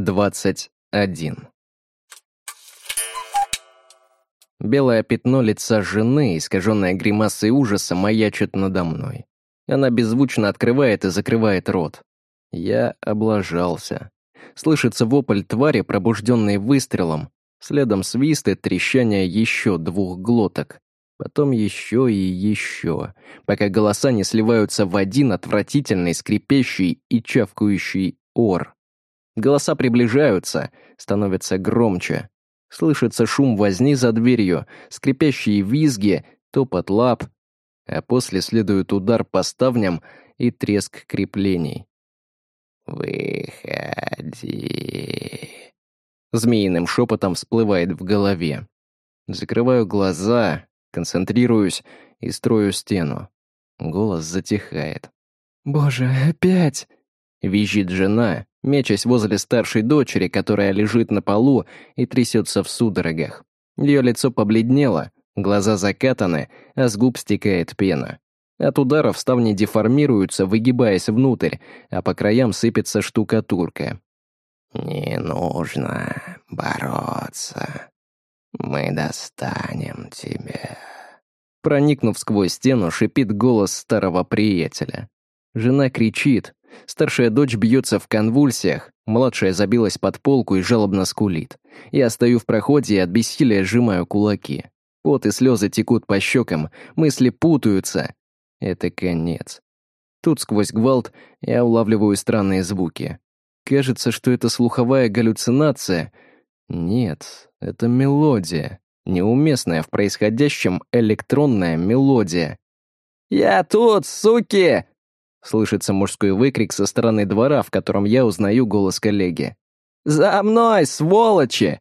21. Белое пятно лица жены, искаженное гримасой ужаса, маячит надо мной. Она беззвучно открывает и закрывает рот. Я облажался. Слышится вопль твари, пробужденный выстрелом, следом свист и трещание еще двух глоток. Потом еще и еще, пока голоса не сливаются в один отвратительный, скрипящий и чавкающий ор. Голоса приближаются, становятся громче. Слышится шум возни за дверью, скрипящие визги, топот лап, а после следует удар по ставням и треск креплений. «Выходи!» Змеиным шепотом всплывает в голове. Закрываю глаза, концентрируюсь и строю стену. Голос затихает. «Боже, опять!» Визжит жена, мечась возле старшей дочери, которая лежит на полу и трясется в судорогах. Ее лицо побледнело, глаза закатаны, а с губ стекает пена. От ударов ставни деформируются, выгибаясь внутрь, а по краям сыпется штукатурка. «Не нужно бороться. Мы достанем тебя». Проникнув сквозь стену, шипит голос старого приятеля. Жена кричит, Старшая дочь бьется в конвульсиях, младшая забилась под полку и жалобно скулит. Я стою в проходе и от бессилия сжимаю кулаки. Пот и слезы текут по щекам, мысли путаются. Это конец. Тут сквозь гвалт я улавливаю странные звуки. Кажется, что это слуховая галлюцинация. Нет, это мелодия. Неуместная в происходящем электронная мелодия. «Я тут, суки!» Слышится мужской выкрик со стороны двора, в котором я узнаю голос коллеги. «За мной, сволочи!»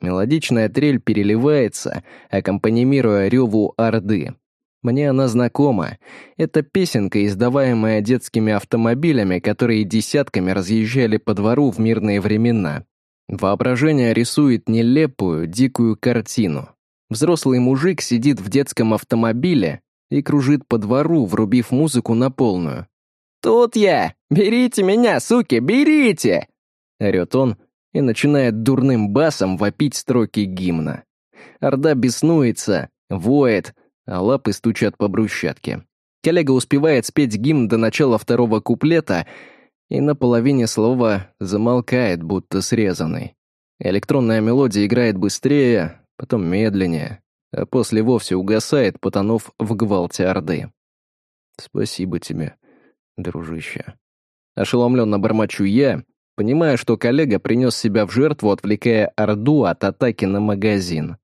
Мелодичная трель переливается, аккомпанимируя реву Орды. Мне она знакома. Это песенка, издаваемая детскими автомобилями, которые десятками разъезжали по двору в мирные времена. Воображение рисует нелепую, дикую картину. Взрослый мужик сидит в детском автомобиле, и кружит по двору, врубив музыку на полную. «Тут я! Берите меня, суки, берите!» Орет он и начинает дурным басом вопить строки гимна. Орда беснуется, воет, а лапы стучат по брусчатке. Коллега успевает спеть гимн до начала второго куплета и на половине слова замолкает, будто срезанный. Электронная мелодия играет быстрее, потом медленнее, а после вовсе угасает, потонув в гвалте Орды. «Спасибо тебе, дружище». Ошеломленно бормочу я, понимая, что коллега принес себя в жертву, отвлекая Орду от атаки на магазин.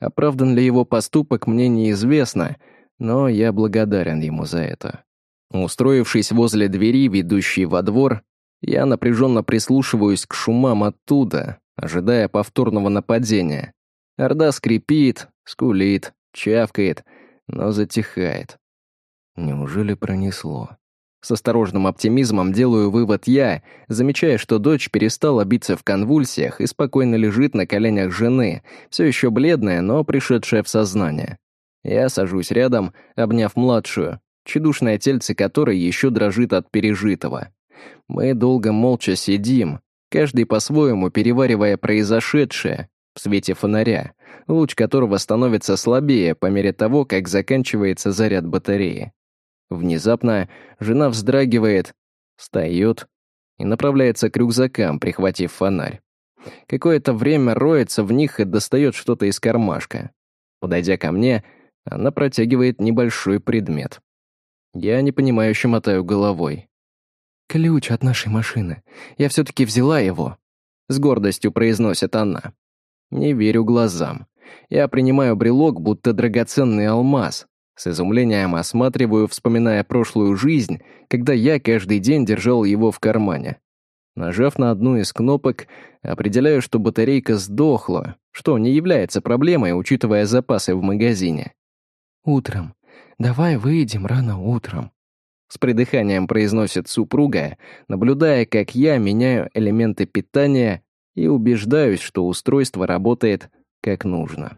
Оправдан ли его поступок, мне неизвестно, но я благодарен ему за это. Устроившись возле двери, ведущей во двор, я напряженно прислушиваюсь к шумам оттуда, ожидая повторного нападения. Орда скрипит, скулит, чавкает, но затихает. Неужели пронесло? С осторожным оптимизмом делаю вывод я, замечая, что дочь перестала биться в конвульсиях и спокойно лежит на коленях жены, все еще бледная, но пришедшая в сознание. Я сажусь рядом, обняв младшую, чудушное тельце которой еще дрожит от пережитого. Мы долго молча сидим, каждый по-своему переваривая произошедшее, в свете фонаря, луч которого становится слабее по мере того, как заканчивается заряд батареи. Внезапно жена вздрагивает, встает и направляется к рюкзакам, прихватив фонарь. Какое-то время роется в них и достает что-то из кармашка. Подойдя ко мне, она протягивает небольшой предмет. Я непонимающе мотаю головой. «Ключ от нашей машины. Я все-таки взяла его», — с гордостью произносит она. Не верю глазам. Я принимаю брелок, будто драгоценный алмаз. С изумлением осматриваю, вспоминая прошлую жизнь, когда я каждый день держал его в кармане. Нажав на одну из кнопок, определяю, что батарейка сдохла, что не является проблемой, учитывая запасы в магазине. «Утром. Давай выйдем рано утром», — с придыханием произносит супруга, наблюдая, как я меняю элементы питания и убеждаюсь, что устройство работает как нужно.